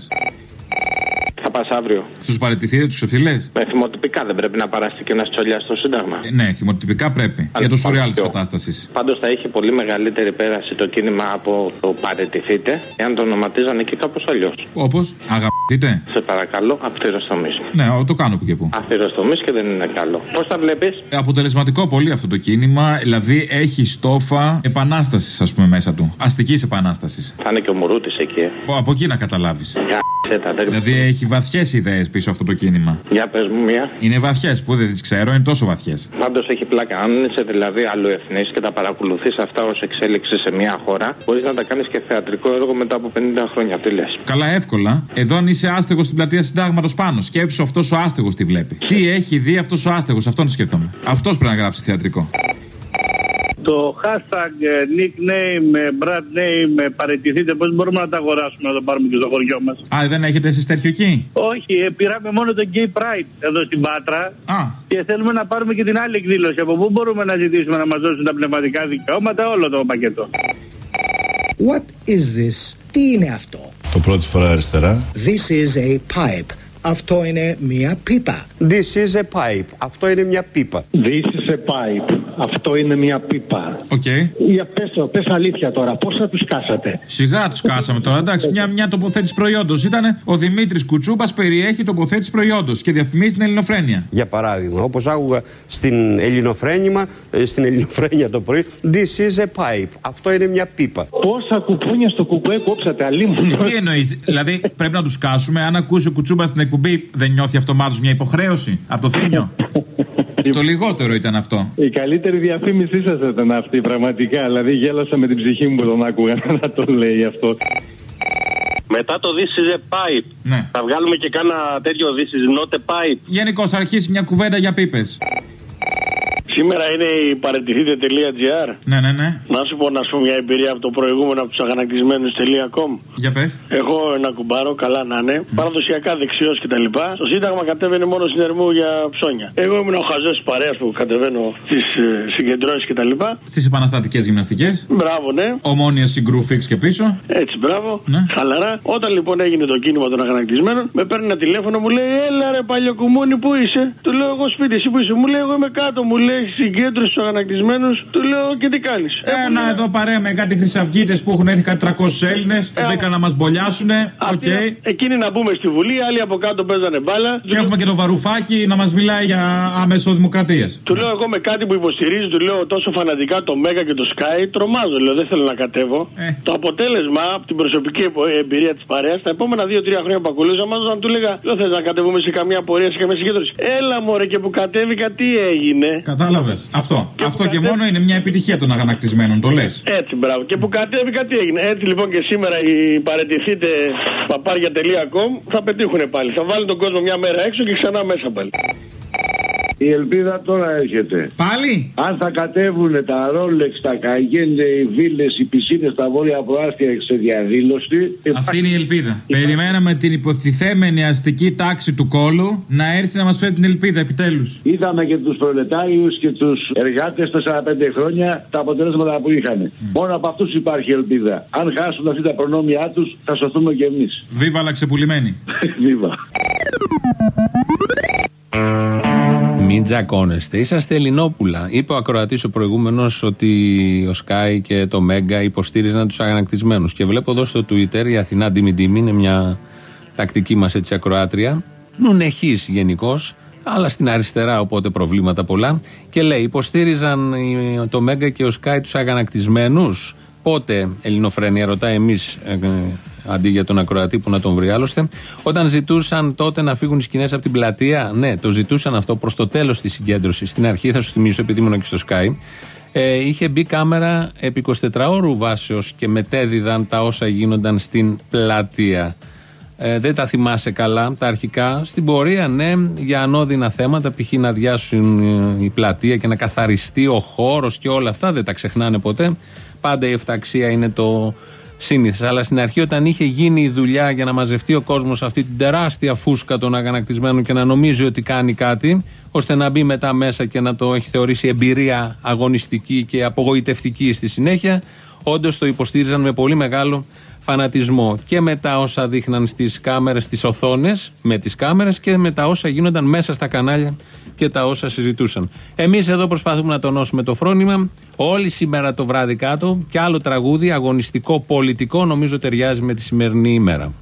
[SPEAKER 24] Θα πας αύριο.
[SPEAKER 1] Στους παραιτηθείτε τους ξεφυλέ.
[SPEAKER 24] Με θυμοτυπικά δεν πρέπει να παραστεί και ένα τσολιά στο Σύνταγμα.
[SPEAKER 1] Ναι, θυμοτυπικά πρέπει. Για το σουρεάλ της κατάστασης.
[SPEAKER 24] Πάντως θα είχε πολύ μεγαλύτερη πέραση το κίνημα από το παρετηθείτε, εάν το ονοματίζανε και κάπως αλλιώς.
[SPEAKER 1] Όπως, αγαπητείτε.
[SPEAKER 24] Σε παρακαλώ, αυθυροστομή.
[SPEAKER 1] Ναι, ο, το κάνω που και που.
[SPEAKER 24] Αυθυροστομή και δεν είναι καλό. Πώς τα βλέπεις,
[SPEAKER 1] Ε, Αποτελεσματικό πολύ αυτό το κίνημα. Δηλαδή έχει στόφα επανάστασης, ας πούμε, μέσα του. Αστικής επανάστασης.
[SPEAKER 24] θα είναι και ο Μουρούτης εκεί. ε.
[SPEAKER 1] Από εκεί να καταλάβεις.
[SPEAKER 24] Γα***σε τα, δεν-
[SPEAKER 1] Δηλαδή έχει βαθιές ιδέες πίσω αυτό το κίνημα.
[SPEAKER 24] Για πες μου μία.
[SPEAKER 1] Είναι βαθιές που δεν τις ξέρω, είναι τόσο βαθιές.
[SPEAKER 24] Πάντως έχει πλάκα. Αν είσαι δηλαδή αλλοεθνή και τα παρακολουθείς αυτά ως εξέλιξη σε μια χώρα, μπορείς να τα κάνεις και θεατρικό έργο μετά από 50 χρόνια. Τι λες;
[SPEAKER 1] Καλά, εύκολα. Εδώ αν είσαι άστεγος στην πλατεία συντάγματος πάνω, σκέψου αυτός ο άστεγος τι βλέπει. Τι έχει δει αυτός ο άστεγος, αυτόν σκέφτομαι. Αυτός πρέπει να γράψει θεατρικό.
[SPEAKER 25] Το hashtag ε, nickname, ε, brand name, ε, παραιτηθείτε, πώς μπορούμε να τα αγοράσουμε να το πάρουμε και στο χωριό μας.
[SPEAKER 1] Α, δεν έχετε εσείς τέτοιο εκεί;
[SPEAKER 25] Όχι, ε, πήραμε μόνο το Gay Pride εδώ στην Πάτρα
[SPEAKER 1] Α.
[SPEAKER 25] και θέλουμε να πάρουμε και την άλλη εκδήλωση. Από πού μπορούμε να ζητήσουμε να μας δώσουν τα πνευματικά δικαιώματα, όλο το πακέτο.
[SPEAKER 26] What is this? Τι είναι αυτό;
[SPEAKER 15] Το πρώτη φορά αριστερά.
[SPEAKER 26] This is a pipe. Αυτό είναι μία πίπα.
[SPEAKER 27] This is a pipe. Αυτό είναι μια πίπα.
[SPEAKER 28] This is a pipe. Αυτό είναι μια πίπα.
[SPEAKER 1] Οκ.
[SPEAKER 28] Για πες, το, πες αλήθεια τώρα, πόσα τους σκάσατε;
[SPEAKER 1] Σιγά τους σκάσαμε τώρα. Εντάξει, μια, μια τοποθέτηση προϊόντος ήταν ο Δημήτρης Κουτσούπας περιέχει τοποθέτηση προϊόντος και διαφημίζει την ελληνοφρένεια.
[SPEAKER 27] Για παράδειγμα, όπως άκουγα στην ελληνοφρένημα, ε, στην ελληνοφρένεια το πρωί, This is a pipe. Αυτό είναι μια πίπα.
[SPEAKER 28] Πόσα κουπόνια στο ΚΚΕ κόψατε, αλίμονο.
[SPEAKER 1] Τι εννοείς, δηλαδή πρέπει να τους σκάσουμε. Αν ακούσει ο Κουτσούπας στην εκπομπή, δεν νιώθει αυτομάτως μια υποχρέωση από το θύμιο; το λιγότερο ήταν αυτό.
[SPEAKER 28] Η καλύτερη διαφήμισή σας ήταν αυτή, πραγματικά. Δηλαδή, γέλασα με την ψυχή μου που τον άκουγα να το λέει αυτό.
[SPEAKER 29] Μετά το This is a pipe.
[SPEAKER 1] Ναι.
[SPEAKER 29] Θα βγάλουμε και κάνα τέτοιο This is not a pipe.
[SPEAKER 1] Γενικώς θα αρχίσει μια κουβέντα για πίπες.
[SPEAKER 30] Σήμερα είναι η παρετηθείτε.gr.
[SPEAKER 31] Ναι, ναι, ναι.
[SPEAKER 30] Να σου πω να σου πω μια εμπειρία από το προηγούμενο από τους αγανακτισμένου.com.
[SPEAKER 31] Για πες.
[SPEAKER 30] Έχω ένα κουμπάρο, καλά να είναι, παραδοσιακά δεξιός κτλ. Στο Σύνταγμα κατέβαινε μόνο συνερμού για ψώνια. Εγώ ήμουν ο χαζός της παρέας που κατεβαίνω στις ε, συγκεντρώσεις κτλ.
[SPEAKER 31] Στις επαναστατικές γυμναστικές.
[SPEAKER 30] Μπράβο, ναι.
[SPEAKER 31] Ομόνια συγκρού φίξ και πίσω.
[SPEAKER 30] Έτσι, μπράβο. Χαλαρά. Όταν λοιπόν έγινε το κίνημα των αγανακτισμένων, με παίρνει ένα τηλέφωνο, μου λέει Έλα ρε παλιοκουμούνι, πού είσαι; Του λέω Εγώ σπίτι, εσύ που είσαι; Μου λέει Εγώ είμαι κάτω, μου λέει Συγκέντρωση στους αγανακτισμένους. Του λέω Και τι κάνεις;
[SPEAKER 31] Ένα εδώ παρέα με κάτι χρυσαυγίτες που έχουν έρθει κάτι 300 Έλληνες. Μπήκαν να μας μπολιάσουν. Οκ.
[SPEAKER 30] Εκείνοι να μπούμε στη Βουλή, άλλοι από κάτω παίζανε μπάλα.
[SPEAKER 31] Και έχουμε και το Βαρουφάκη να μας μιλάει για αμεσοδημοκρατίες.
[SPEAKER 30] Του λέω εγώ με κάτι που υποστηρίζει, του λέω τόσο φανατικά το Mega και το Σκάι, τρομάζω. Λέω δεν θέλω να κατέβω. Το αποτέλεσμα από την προσωπική επο- εμπειρία της παρέας, τα επόμενα 2-3 χρόνια που ακολούθησα, μα να του λέγα Δεν θες να κατεβούμε σε καμία πορεία, σε καμία συγκέντρωση. Έλα μωρέ και που κατέβηκα, τι έγινε;
[SPEAKER 31] Κατάλαβες. Αυτό. Αυτό και μόνο είναι μια επιτυχία των αγανακτισμένων, το λες.
[SPEAKER 30] Έτσι, μπράβο. Και που κατέβηκα, τι έγινε. Έτσι λοιπόν και σήμερα οι παρετηθείτε παπάρια.com θα πετύχουν πάλι. Θα βάλουν τον κόσμο μια μέρα έξω και ξανά μέσα πάλι.
[SPEAKER 32] Η ελπίδα τώρα έρχεται.
[SPEAKER 31] Πάλι;
[SPEAKER 32] Αν θα κατέβουν τα ρόλεξ, τα καγέντε, οι βίλες, οι πισίνες στα βόρεια προάστια σε διαδήλωση.
[SPEAKER 31] Αυτή είναι η ελπίδα. Περιμέναμε την υποθυθέμενη αστική τάξη του κόλου να έρθει να μας φέρει την ελπίδα επιτέλους.
[SPEAKER 32] Είδαμε και τους προλετάριους και τους εργάτες 4-5 χρόνια τα αποτελέσματα που είχαν. Μόνο από αυτούς υπάρχει ελπίδα. Αν χάσουν αυτή τα προνόμια τους, θα σωθούμε κι εμείς.
[SPEAKER 31] Βίβαλα ξεπουλημένη.
[SPEAKER 32] Βίβα.
[SPEAKER 1] Μην τζακώνεστε. Είσαστε Ελληνόπουλα. Είπε ο ακροατής ο προηγούμενος ότι ο Σκάι και το Μέγκα υποστήριζαν τους αγανακτισμένους. Και βλέπω εδώ στο Twitter η Αθηνά Ντιμιντίμη είναι μια τακτική μας έτσι ακροάτρια. Νουνεχή γενικώς, αλλά στην αριστερά οπότε προβλήματα πολλά. Και λέει: Υποστήριζαν οι- το Μέγκα και ο Σκάι τους αγανακτισμένους. Πότε, Ελληνοφρένια, ρωτάει εμείς αντί για τον ακροατή που να τον βρει άλλωστε. Όταν ζητούσαν τότε να φύγουν οι σκηνές από την πλατεία, ναι, το ζητούσαν αυτό προς το τέλος της συγκέντρωσης. Στην αρχή, θα σου θυμίσω, επειδή ήμουν και στο Sky, ε, είχε μπει κάμερα επί 24 ώρου βάσεως και μετέδιδαν τα όσα γίνονταν στην πλατεία. Ε, δεν τα θυμάσαι καλά τα αρχικά. Στην πορεία, ναι, για ανώδυνα θέματα, π.χ. να αδειάσουν ε, η πλατεία και να καθαριστεί ο χώρος και όλα αυτά, δεν τα ξεχνάνε ποτέ. Πάντα η εφταξία είναι το σύνηθες. Αλλά στην αρχή, όταν είχε γίνει η δουλειά για να μαζευτεί ο κόσμος αυτή την τεράστια φούσκα των αγανακτισμένων και να νομίζει ότι κάνει κάτι, ώστε να μπει μετά μέσα και να το έχει θεωρήσει εμπειρία αγωνιστική και απογοητευτική στη συνέχεια, όντως το υποστήριζαν με πολύ μεγάλο φανατισμό και με τα όσα δείχναν στις κάμερες, στις οθόνες, με τις κάμερες και με τα όσα γίνονταν μέσα στα κανάλια και τα όσα συζητούσαν. Εμείς εδώ προσπαθούμε να τονώσουμε το φρόνημα. Όλη σήμερα το βράδυ κάτω και άλλο τραγούδι, αγωνιστικό, πολιτικό, νομίζω ταιριάζει με τη σημερινή ημέρα.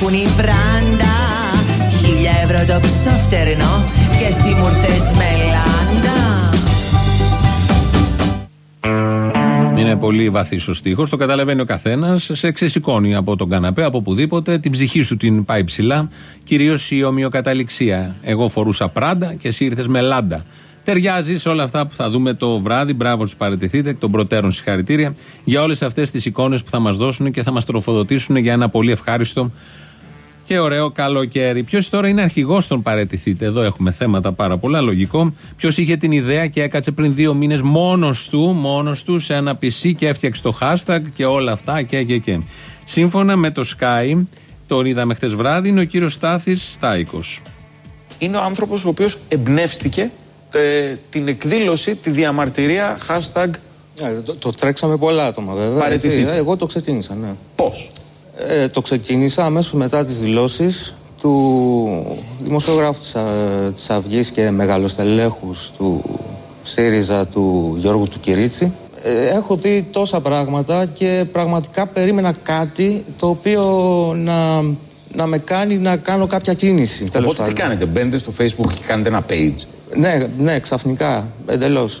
[SPEAKER 33] Φορώ τα κουνή πράντα Χίλια ευρώ το ξόφτερνο Και εσύ μου ήρθες με λάντα
[SPEAKER 1] Είναι πολύ βαθύς ο στίχος, το καταλαβαίνει ο καθένας. Σε ξεσηκώνει από τον καναπέ, από οπουδήποτε. Την ψυχή σου την πάει ψηλά. Κυρίως η ομοιοκαταληξία. Εγώ φορούσα πράντα και εσύ ήρθες με λάντα. Ταιριάζεις σε όλα αυτά που θα δούμε το βράδυ. Μπράβο στου παραιτηθείτε, εκ των προτέρων συγχαρητήρια για όλες αυτές τις εικόνες που θα μας δώσουν και θα μας τροφοδοτήσουν για ένα πολύ ευχάριστο και ωραίο καλοκαίρι. Ποιος τώρα είναι αρχηγός των παρετηθείτε; Εδώ έχουμε θέματα πάρα πολλά. Λογικό. Ποιος είχε την ιδέα και έκατσε πριν δύο μήνες μόνος του, μόνος του σε ένα PC και έφτιαξε το hashtag και όλα αυτά και και και. Σύμφωνα με το Sky, τον είδαμε χτε βράδυ, είναι ο κύριος Στάθης Στάικος.
[SPEAKER 34] είναι ο άνθρωπος ο οποίος εμπνεύστηκε ε, την εκδήλωση, τη διαμαρτυρία hashtag
[SPEAKER 35] το, το τρέξαμε πολλά άτομα βέβαια.
[SPEAKER 34] Παραιτηθείτε.
[SPEAKER 35] έτσι. Ε, εγώ το ξεκίνησα, ναι.
[SPEAKER 34] πώς;
[SPEAKER 35] Ε, το ξεκίνησα αμέσως μετά τις δηλώσεις του δημοσιογράφου της, Α- της Αυγής και μεγαλοστελέχους του ΣΥΡΙΖΑ του Γιώργου του Κυρίτσι. Ε, έχω δει τόσα πράγματα και πραγματικά περίμενα κάτι το οποίο να, να με κάνει να κάνω κάποια κίνηση. τέλος
[SPEAKER 34] Οπότε τι
[SPEAKER 35] πάντων.
[SPEAKER 34] κάνετε, μπαίνετε στο facebook και κάνετε ένα page.
[SPEAKER 35] Ναι, ναι, ξαφνικά, εντελώς.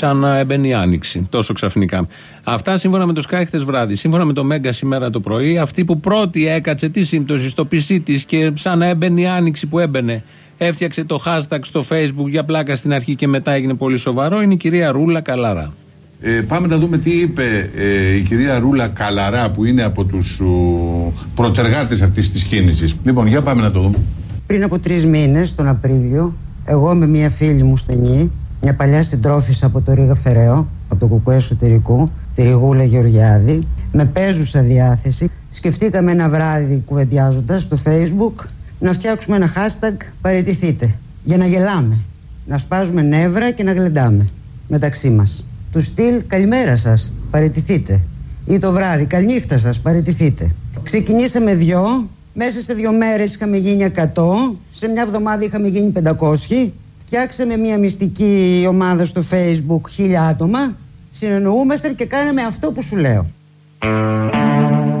[SPEAKER 1] Σαν να έμπαινε η άνοιξη, τόσο ξαφνικά. Αυτά σύμφωνα με το Sky χθες βράδυ. Σύμφωνα με το Μέγκα σήμερα το πρωί, αυτή που πρώτη έκατσε τη σύμπτωση στο PC της και σαν να έμπαινε η άνοιξη που έμπαινε, έφτιαξε το hashtag στο Facebook για πλάκα στην αρχή και μετά έγινε πολύ σοβαρό, είναι η κυρία Ρούλα Καλαρά.
[SPEAKER 36] Ε, πάμε να δούμε τι είπε ε, η κυρία Ρούλα Καλαρά που είναι από τους ο, προτεργάτες αυτής της κίνησης. Λοιπόν, για πάμε να το δούμε.
[SPEAKER 37] Πριν από τρεις μήνες, τον Απρίλιο, εγώ με μια φίλη μου στενή, μια παλιά συντρόφισσα από το Ρίγα Φεραίο, από το Κουκουέ Εσωτερικού, τη Ριγούλα Γεωργιάδη, με παίζουσα διάθεση, σκεφτήκαμε ένα βράδυ κουβεντιάζοντας στο Facebook να φτιάξουμε ένα hashtag παραιτηθείτε. Για να γελάμε, να σπάζουμε νεύρα και να γλεντάμε μεταξύ μας. Του στυλ καλημέρα σας, παραιτηθείτε. Ή το βράδυ, καληνύχτα σας, παραιτηθείτε. Ξεκινήσαμε δυο, μέσα σε δύο μέρες είχαμε γίνει 100, σε μια εβδομάδα είχαμε γίνει 500. Φτιάξαμε μια μυστική ομάδα στο facebook, χίλια άτομα. Συνεννοούμαστε και κάναμε αυτό που σου λέω.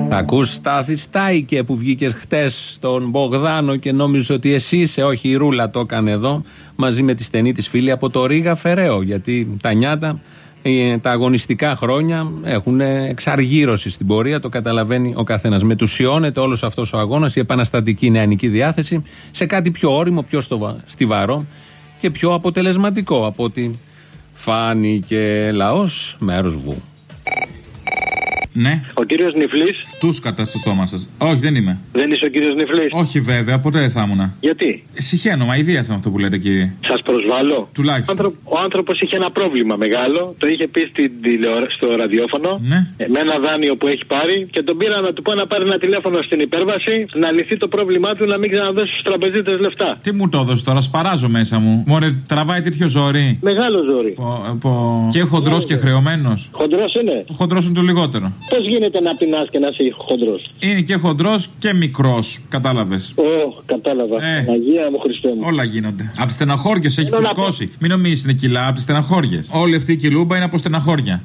[SPEAKER 1] Ακούς Στάθη Στάικε που βγήκες χτες στον Μπογδάνο και νόμιζες ότι εσύ είσαι, όχι η Ρούλα το έκανε εδώ, μαζί με τη στενή της φίλη από το Ρίγα Φεραίο. Γιατί τα νιάτα, ε, τα αγωνιστικά χρόνια έχουν εξαργύρωση στην πορεία, το καταλαβαίνει ο καθένας. Μετουσιώνεται όλος αυτός ο αγώνας, η επαναστατική νεανική διάθεση, σε κάτι πιο όριμο, πιο στοβα- στιβαρό και πιο αποτελεσματικό από ότι φάνηκε λαός μέρος βου.
[SPEAKER 31] Ναι.
[SPEAKER 21] Ο κύριος Νιφλή.
[SPEAKER 31] Φτούσκατα στο στόμα σας. Όχι, δεν είμαι.
[SPEAKER 21] Δεν είσαι ο κύριος Νιφλή.
[SPEAKER 31] Όχι, βέβαια, ποτέ δεν θα ήμουν.
[SPEAKER 21] Γιατί;
[SPEAKER 31] Συχαίνω, μα ιδία με αυτό που λέτε, κύριε.
[SPEAKER 21] Σας προσβάλλω.
[SPEAKER 31] Τουλάχιστον.
[SPEAKER 21] Ο, άνθρωπο, ο άνθρωπος είχε ένα πρόβλημα μεγάλο. Το είχε πει στην τηλεορα- στο ραδιόφωνο.
[SPEAKER 31] Ναι.
[SPEAKER 21] ε, Με ένα δάνειο που έχει πάρει. Και τον πήρα να του πω να πάρει ένα τηλέφωνο στην υπέρβαση. Να λυθεί το πρόβλημά του να μην ξαναδώσει στους τραπεζίτες λεφτά.
[SPEAKER 31] Τι μου το έδωσες τώρα, σπαράζω μέσα μου. Μωρέ, τραβάει τέτοιο ζόρι.
[SPEAKER 21] Μεγάλο ζόρι.
[SPEAKER 31] Πω, πω. Και χοντρός και χρεωμένος.
[SPEAKER 21] Χοντρός είναι.
[SPEAKER 31] Ο χοντρός είναι το λιγότερο.
[SPEAKER 21] Πώς γίνεται να πεινάς και να είσαι χοντρός;
[SPEAKER 31] Είναι και χοντρός και μικρός. Κατάλαβες;
[SPEAKER 21] Ω, κατάλαβα. Αγία μου Χριστέ μου.
[SPEAKER 31] Όλα γίνονται. Από τι στεναχώριες έχει
[SPEAKER 21] Θέλω να
[SPEAKER 31] φουσκώσει. Μην νομίζεις είναι κιλά, από τι στεναχώριες. Όλη αυτή η κιλούμπα είναι από στεναχώρια.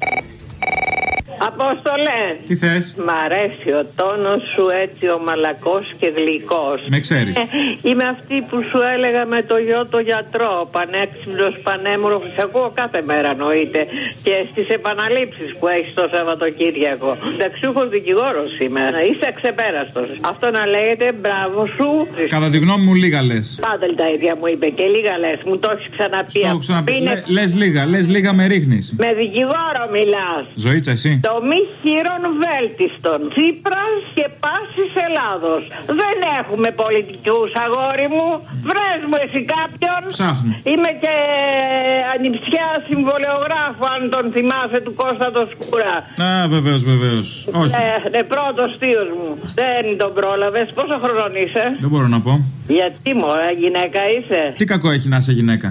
[SPEAKER 38] Απόστολε.
[SPEAKER 31] Τι θες;
[SPEAKER 38] Μ' αρέσει ο τόνος σου έτσι ο μαλακός και γλυκός.
[SPEAKER 31] Με ξέρεις.
[SPEAKER 38] Ε, είμαι αυτή που σου έλεγα με το γιο το γιατρό, πανέξυπνος, πανέμορφος. Σε ακούω κάθε μέρα εννοείται. Και στις επαναλήψεις που έχεις το Σαββατοκύριακο. Συνταξιούχος δικηγόρος είμαι. Είσαι αξεπέραστος. Αυτό να λέγεται μπράβο σου.
[SPEAKER 31] Κατά τη γνώμη μου, λίγα λες.
[SPEAKER 38] Πάντελ τα ίδια μου είπε και λίγα λες. Μου το έχεις ξαναπεί.
[SPEAKER 31] Το έχω ξαναπεί.
[SPEAKER 38] Είναι-
[SPEAKER 31] Λες λίγα, λες λίγα με ρίχνεις.
[SPEAKER 38] Με δικηγόρο μιλάς.
[SPEAKER 31] Ζωήτσα, εσύ.
[SPEAKER 38] Το μη χείρον βέλτιστον. Τσίπρας και πάσης Ελλάδος. Δεν έχουμε πολιτικούς αγόρι μου. Βρες μου εσύ κάποιον.
[SPEAKER 31] Ψάχνω.
[SPEAKER 38] Είμαι και ανιψιά συμβολεογράφου αν τον θυμάσαι του Κώστα το Σκούρα.
[SPEAKER 31] Α, βεβαίως, βεβαίως. Όχι.
[SPEAKER 38] Ναι, ναι, πρώτος θείος μου. Δεν τον πρόλαβες. Πόσο χρονών είσαι;
[SPEAKER 31] Δεν μπορώ να πω.
[SPEAKER 38] Γιατί μωρέ, γυναίκα είσαι;
[SPEAKER 31] Τι κακό έχει να είσαι γυναίκα.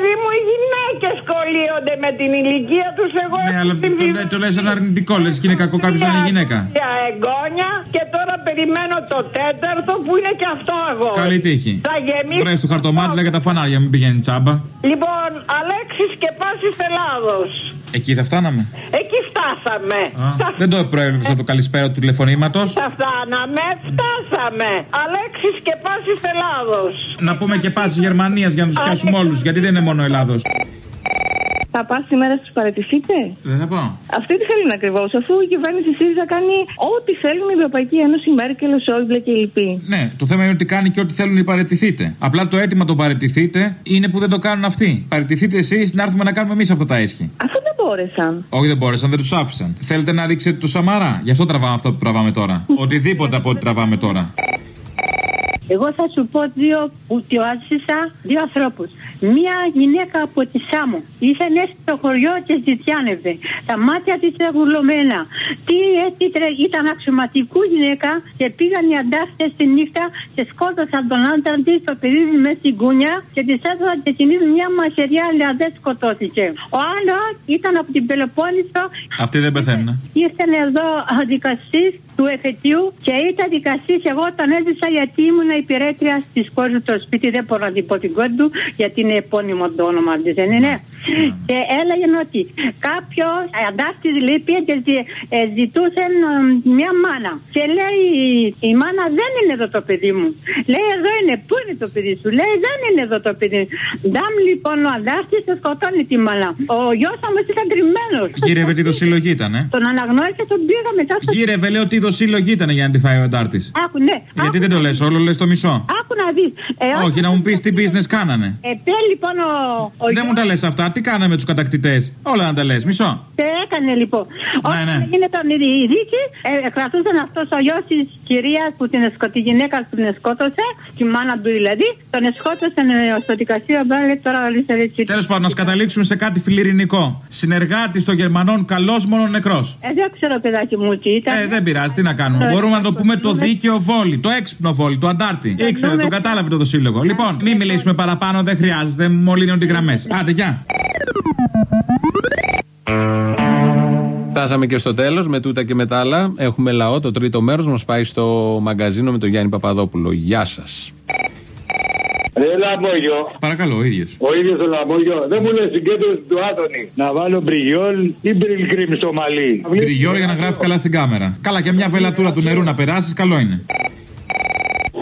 [SPEAKER 38] Ρε παιδί μου, οι γυναίκες κολλείονται με την ηλικία τους. Εγώ
[SPEAKER 31] Ναι, αλλά το, λέ- το λες ένα αρνητικό, λες και είναι κακό κάποιος να είναι γυναίκα.
[SPEAKER 38] Για εγγόνια και τώρα περιμένω το τέταρτο που είναι και αυτό αγόρι.
[SPEAKER 31] Καλή τύχη.
[SPEAKER 38] Θα γεμίσει.
[SPEAKER 31] Βρες του χαρτομάτιλα για τα φανάρια, μην πηγαίνει τσάμπα.
[SPEAKER 38] Λοιπόν, Αλέξης και Πάσης Ελλάδος.
[SPEAKER 31] Εκεί θα φτάναμε;
[SPEAKER 38] Εκεί φτάσαμε.
[SPEAKER 31] Α, δεν το προέβλεψα από το καλησπέρα του τηλεφωνήματος.
[SPEAKER 38] Θα φτάναμε, φτάσαμε. Αλέξης και Πάσης Ελλάδος.
[SPEAKER 31] Να πούμε και πάσης Γερμανίας για να τους πιάσουμε όλους, γιατί δεν είναι μόνο Ελλάδος.
[SPEAKER 39] Θα πας σήμερα στους παρετηθείτε.
[SPEAKER 31] Δεν θα πάω.
[SPEAKER 39] Αυτή τι θέλουν ακριβώς, αφού η κυβέρνηση ΣΥΡΙΖΑ κάνει ό,τι θέλουν η Ευρωπαϊκή Ένωση, η Μέρκελ, ο Σόιμπλε και οι λοιποί.
[SPEAKER 31] Ναι, το θέμα είναι ότι κάνει και ό,τι θέλουν οι παρετηθείτε. Απλά το αίτημα των παρετηθείτε είναι που δεν το κάνουν αυτοί. Παρετηθείτε εσείς να έρθουμε να κάνουμε εμείς αυτά τα έσχη.
[SPEAKER 39] Αυτό δεν μπόρεσαν.
[SPEAKER 31] Όχι, δεν μπόρεσαν, δεν τους άφησαν. Θέλετε να ρίξετε το Σαμαρά. Γι' αυτό τραβάμε αυτό που τραβάμε τώρα. Οτιδήποτε από ό,τι τραβάμε τώρα.
[SPEAKER 40] Εγώ θα σου πω δύο που τη άφησα, δύο ανθρώπους. Μία γυναίκα από τη Σάμο. Ήσαν έτσι στο χωριό και ζητιάνευε. Τα μάτια της ήταν γουλωμένα. Τι έτσι τρε- ήταν αξιωματικού γυναίκα και πήγαν οι αντάφτε τη νύχτα και σκότωσαν τον άντρα της, το παιδί της μέσα στην κούνια και της έδωσαν και την ίδια μια μαχαιριά, αλλά δεν σκοτώθηκε. Ο άλλος ήταν από την Πελοπόννησο,
[SPEAKER 31] Αυτοί δεν πεθαίνουν.
[SPEAKER 40] ήρθαν εδώ δικαστής του εφετείου και ήταν δικαστής. Εγώ τον έζησα γιατί ήμουν υπηρέτρια τη κόρη του στο σπίτι. Δεν μπορώ να την πω την κόρη του γιατί είναι επώνυμο το όνομα της, δεν είναι. Και έλεγε ότι κάποιος αντάστη λείπει και ζη- ε, ζητούσε ε, μια μάνα. Και λέει η μάνα δεν είναι εδώ το παιδί μου. Λέει εδώ είναι. Πού είναι το παιδί σου; Λέει δεν είναι εδώ το παιδί. Ντάμ λοιπόν ο αντάστη και σκοτώνει τη μάνα. Ο γιος όμως ήταν κρυμμένος.
[SPEAKER 31] Γύρευε τι δοσύλλογη ήταν, ε.
[SPEAKER 40] Τον αναγνώρισε, τον πήγα μετά στο
[SPEAKER 31] Γύρευε, λέω τι δοσύλλογη ήταν για να τη φάει ο αντάρτης.
[SPEAKER 40] Άκου, ναι.
[SPEAKER 31] Γιατί δεν το λες, όλο λες το μισό.
[SPEAKER 40] Άκου να δεις. Ε,
[SPEAKER 31] Όχι, να μου πεις τι business κάνανε.
[SPEAKER 40] Ε, τε, λοιπόν ο, ο
[SPEAKER 31] Δεν μου τα λες αυτά, τι κάναμε τους κατακτητές; Όλα να τα λες, μισό.
[SPEAKER 40] τε έκανε λοιπόν. Όταν
[SPEAKER 31] ναι.
[SPEAKER 40] έγινε τον η η δίκη, ε, κρατούσαν αυτός ο γιος της κυρίας που την σκο- τη γυναίκα που την σκότωσε, τη μάνα του δηλαδή, τον σκότωσαν ε, στο δικαστήριο. Μπάλε τώρα ορίστε έτσι.
[SPEAKER 31] Τέλος πάντων, να καταλήξουμε σε κάτι φιλιρινικό. Συνεργάτη των Γερμανών, καλός μόνο νεκρός.
[SPEAKER 40] Ε, δεν ξέρω, παιδάκι μου, τι ήταν.
[SPEAKER 31] Ε, δεν πειράζει, τι να κάνουμε.
[SPEAKER 40] Ε,
[SPEAKER 31] Μπορούμε να το πούμε το δίκαιο βόλι, το έξυπνο βόλι, το αντάρτη. Ήξερε,
[SPEAKER 40] δούμε.
[SPEAKER 31] το κατάλαβε το δοσύλλογο. Λοιπόν, μην μιλήσουμε παραπάνω, δεν χρειάζεται, μολύνουν οι γραμμές. Άντε, γεια.
[SPEAKER 1] Φτάσαμε και στο τέλος με τούτα και με τα άλλα. Έχουμε λαό. Το τρίτο μέρος μας πάει στο μαγκαζίνο με τον Γιάννη Παπαδόπουλο. Γεια σας.
[SPEAKER 32] Ρε Λαμόγιο.
[SPEAKER 31] Παρακαλώ, ο ίδιος.
[SPEAKER 32] Ο ίδιος ο Λαμόγιο. Δεν μου λες συγκέντρωση του Άδωνη. Να βάλω μπριγιόλ ή μπριλ στο μαλλί.
[SPEAKER 31] Τριγιόρ για να γράφει καλά στην κάμερα. Καλά, και μια βελατούρα του νερού να περάσεις, καλό είναι.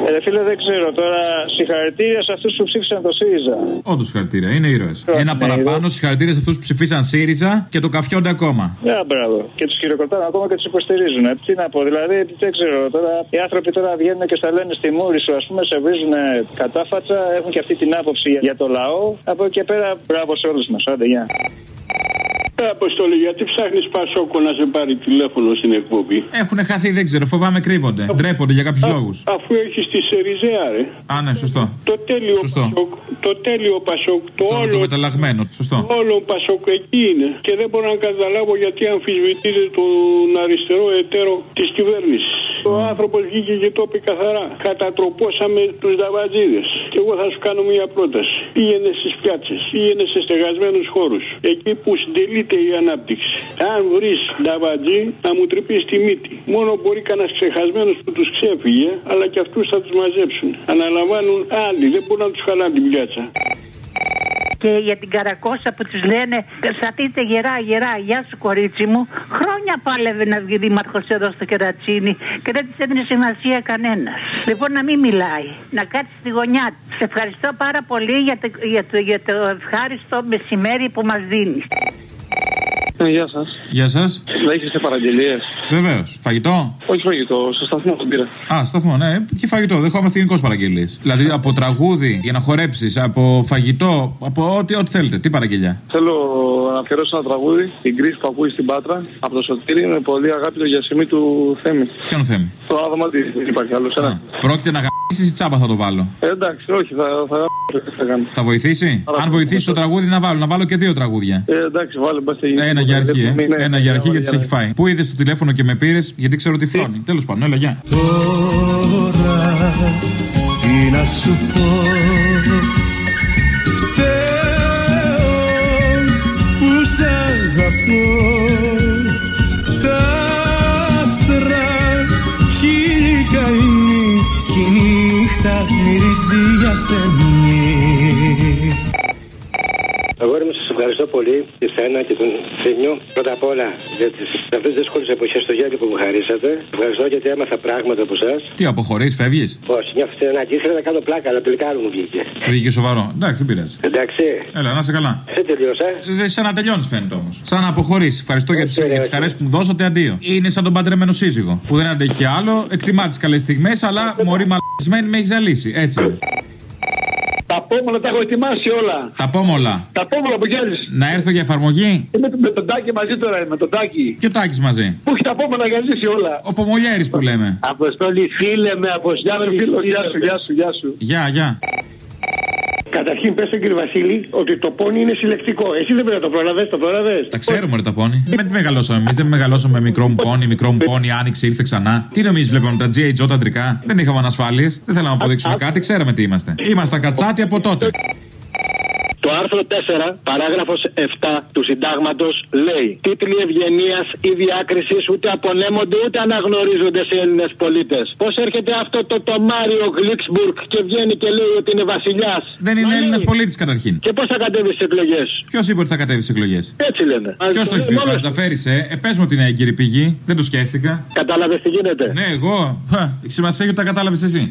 [SPEAKER 41] Ε, ρε φίλε, δεν ξέρω τώρα. Συγχαρητήρια σε αυτούς που ψήφισαν το ΣΥΡΙΖΑ.
[SPEAKER 31] Όντως συγχαρητήρια, είναι ήρωες.
[SPEAKER 41] Ναι,
[SPEAKER 31] Ένα παραπάνω συγχαρητήρια σε αυτούς που ψηφίσαν ΣΥΡΙΖΑ και το καφιόνται ακόμα.
[SPEAKER 41] Ναι, μπράβο. Και τους χειροκροτάνε ακόμα και τους υποστηρίζουν. Ε, Τι να πω, δηλαδή δεν ξέρω τώρα. Οι άνθρωποι τώρα βγαίνουν και στα λένε στη μούρη σου, ας πούμε, σε βρίζουν κατάφατσα, έχουν και αυτή την άποψη για το λαό. Από εκεί και πέρα, μπράβο σε όλους μας. Άντε, γεια.
[SPEAKER 30] Ε, Αποστολή, γιατί ψάχνεις Πασόκο να σε πάρει τηλέφωνο στην εκπομπή;
[SPEAKER 31] Έχουν χαθεί, δεν ξέρω, φοβάμαι κρύβονται. Ντρέπονται για κάποιους λόγους.
[SPEAKER 30] Αφού έχεις τη Σεριζέα, ρε.
[SPEAKER 31] Α, ναι, σωστό.
[SPEAKER 30] Το τέλειο
[SPEAKER 31] Σωστό.
[SPEAKER 30] Πασόκ, το τέλειο Πασόκ, το,
[SPEAKER 31] Το,
[SPEAKER 30] όλο,
[SPEAKER 31] το μεταλλαγμένο, σωστό.
[SPEAKER 30] το όλο Πασόκ εκεί είναι. Και δεν μπορώ να καταλάβω γιατί αμφισβητείτε τον αριστερό εταίρο της κυβέρνησης. Ο άνθρωπος βγήκε και το είπε καθαρά. Κατατροπώσαμε τους δαβατζίδες. Και εγώ θα σου κάνω μια πρόταση. Πήγαινε στις πιάτσες, πήγαινε σε στεγασμένους χώρους. Εκεί που συντελείται η ανάπτυξη. Αν βρεις νταβατζή, να μου τρυπήσει τη μύτη. Μόνο μπορεί κανένας ξεχασμένος που τους ξέφυγε, αλλά και αυτούς θα τους μαζέψουν. Αναλαμβάνουν άλλοι, δεν μπορούν να τους χαλάνε την πιάτσα.
[SPEAKER 40] Και για την καρακόσα που τους λένε Σταθείτε γερά, γερά, γεια σου κορίτσι μου. Χρόνια πάλευε να βγει δήμαρχος εδώ στο κερατσίνι και δεν της έδινε σημασία κανένας. Λοιπόν, να μην μιλάει, να κάτσει στη γωνιά της. Σε ευχαριστώ πάρα πολύ για το, για το, για το ευχάριστο μεσημέρι που μας δίνεις.
[SPEAKER 41] Ε, γεια σας.
[SPEAKER 31] Γεια σας.
[SPEAKER 41] Θα έχετε παραγγελίες.
[SPEAKER 31] Βεβαίως. Φαγητό;
[SPEAKER 41] Όχι φαγητό, στο σταθμό τον πήρα.
[SPEAKER 31] Α, σταθμό, ναι. Και φαγητό. Δεχόμαστε γενικώς παραγγελίες. Δηλαδή από τραγούδι για να χορέψεις, από φαγητό, από ό,τι, ό,τι θέλετε. Τι παραγγελιά;
[SPEAKER 41] Θέλω να αφιερώσω ένα τραγούδι, την κρίση που ακούει στην Πάτρα, από το Σωτήρι, με πολύ αγάπη το γιασιμί του Θέμη.
[SPEAKER 31] Ποιον θέμη;
[SPEAKER 41] Το άδωμα τι δεν υπάρχει άλλος. Ένας.
[SPEAKER 31] Πρόκειται να γαμίσει ή τσάμπα θα το βάλω;
[SPEAKER 41] Ε, εντάξει, όχι, θα, θα, θα κάνω.
[SPEAKER 31] Θα βοηθήσει;
[SPEAKER 41] Άρα,
[SPEAKER 31] Αν βοηθήσει το τραγούδι να βάλω, να βάλω και δύο τραγούδια.
[SPEAKER 41] Ε, εντάξει, βάλε, μπας
[SPEAKER 31] Ένα για αρχή, ε.
[SPEAKER 41] Ναι,
[SPEAKER 31] Ένα για αρχή
[SPEAKER 41] ναι,
[SPEAKER 31] γιατί σε
[SPEAKER 41] ναι.
[SPEAKER 31] έχει φάει. Πού είδες το τηλέφωνο και με πήρες, γιατί ξέρω τι φλώνει. Τέλος πάντων, έλα, γεια.
[SPEAKER 42] Τώρα τι να σου πω. Θεό που σ' αγαπώ. Τα άστρα χίλιοι καημοί κι η νύχτα μυρίζει για σενή
[SPEAKER 43] Αγόρι μου, σας ευχαριστώ πολύ και σένα και τον Θήμιο. Πρώτα απ' όλα για τις αυτές τις δύσκολες εποχές στο γέλιο που μου χαρίσατε. Ευχαριστώ γιατί έμαθα πράγματα από εσάς.
[SPEAKER 31] Τι αποχωρεί, φεύγεις;
[SPEAKER 43] Όχι, μια φθηνάκι ήθελα να κάνω πλάκα, αλλά τελικά άλλο μου βγήκε.
[SPEAKER 31] Σου βγήκε σοβαρό. Εντάξει, δεν πειράζει.
[SPEAKER 43] Εντάξει.
[SPEAKER 31] Έλα, να είσαι καλά.
[SPEAKER 43] Δεν τελείωσα.
[SPEAKER 31] Δεν σαν να τελειώνεις φαίνεται όμως. Σαν να αποχωρείς. Ευχαριστώ για τις
[SPEAKER 43] όχι.
[SPEAKER 31] χαρές που μου δώσατε αντίο. Είναι σαν τον παντρεμένο σύζυγο που δεν αντέχει άλλο, εκτιμά τις καλές στιγμές, αλλά μωρή μαλακισμένη με έχει ζαλίσει. Έτσι.
[SPEAKER 44] Τα
[SPEAKER 32] πόμολα τα έχω ετοιμάσει όλα.
[SPEAKER 31] Τα πόμολα.
[SPEAKER 32] Τα πόμολα που γέλει.
[SPEAKER 31] Να έρθω για εφαρμογή;
[SPEAKER 32] Με, με τον τάκι μαζί τώρα, με τον τάκι.
[SPEAKER 31] Και ο Τάκης μαζί.
[SPEAKER 32] Που έχει τα πόμολα γελίσει όλα.
[SPEAKER 31] Ο Πομολιέρης που λέμε.
[SPEAKER 32] Αποστόλη, φίλε με αποστόλη. Φίλο, γεια σου, γεια σου, γεια σου.
[SPEAKER 31] Γεια, γεια.
[SPEAKER 45] Καταρχήν, πες στον κύριο Βασίλη ότι το πόνι είναι συλλεκτικό. Εσύ δεν πρέπει να το προλαβές, το προλαβές.
[SPEAKER 31] Τα ξέρουμε ρε τα πόνι. Με τι μεγαλώσαμε εμείς. Δεν μεγαλώσαμε με μικρό μου πόνι, μικρό μου πόνι, άνοιξε, ήρθε ξανά. Τι νομίζεις, βλέπαμε τα GHO τα αντρικά. Δεν είχαμε ανασφάλειες. Δεν θέλαμε να αποδείξουμε κάτι, ξέραμε τι είμαστε. Ήμασταν κατσάτι από τότε.
[SPEAKER 41] Το άρθρο 4, παράγραφος 7 του συντάγματος λέει: Τίτλοι ευγενίας ή διάκρισης ούτε απονέμονται ούτε αναγνωρίζονται σε Έλληνες πολίτες. Πώς έρχεται αυτό το τομάριο Γλίξμπουργκ και βγαίνει και λέει ότι είναι βασιλιάς;
[SPEAKER 31] Δεν είναι Έλληνας πολίτης καταρχήν.
[SPEAKER 41] Και πώς θα κατέβεις στι εκλογές;
[SPEAKER 31] Ποιος είπε ότι θα κατέβει στι εκλογές;
[SPEAKER 41] Έτσι λένε.
[SPEAKER 31] Ποιος το έχει πει, ο Καρτζαφέρη, ε. ε πες μου την έγκυρη πηγή. Δεν το σκέφτηκα.
[SPEAKER 41] Κατάλαβες τι γίνεται;
[SPEAKER 31] Ναι, εγώ. Χα, Σημασία έχει ότι τα κατάλαβες εσύ.